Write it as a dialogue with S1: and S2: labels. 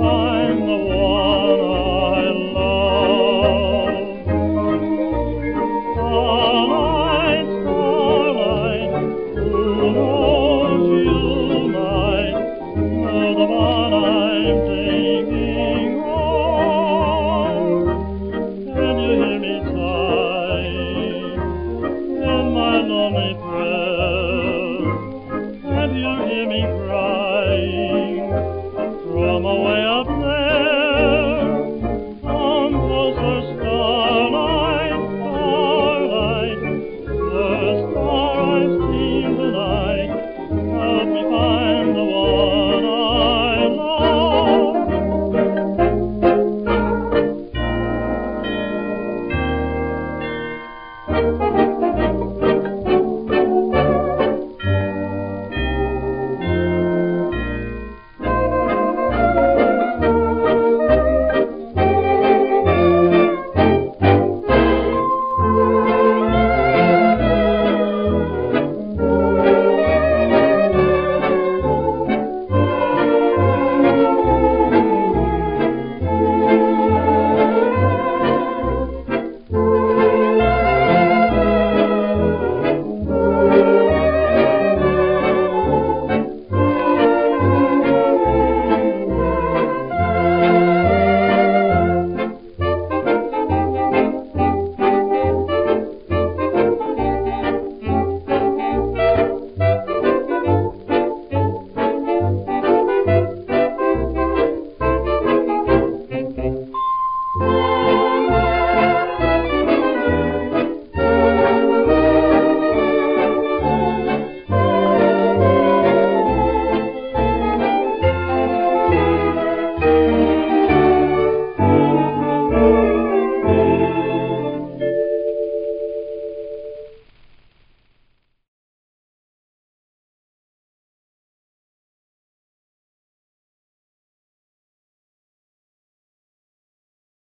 S1: Oh.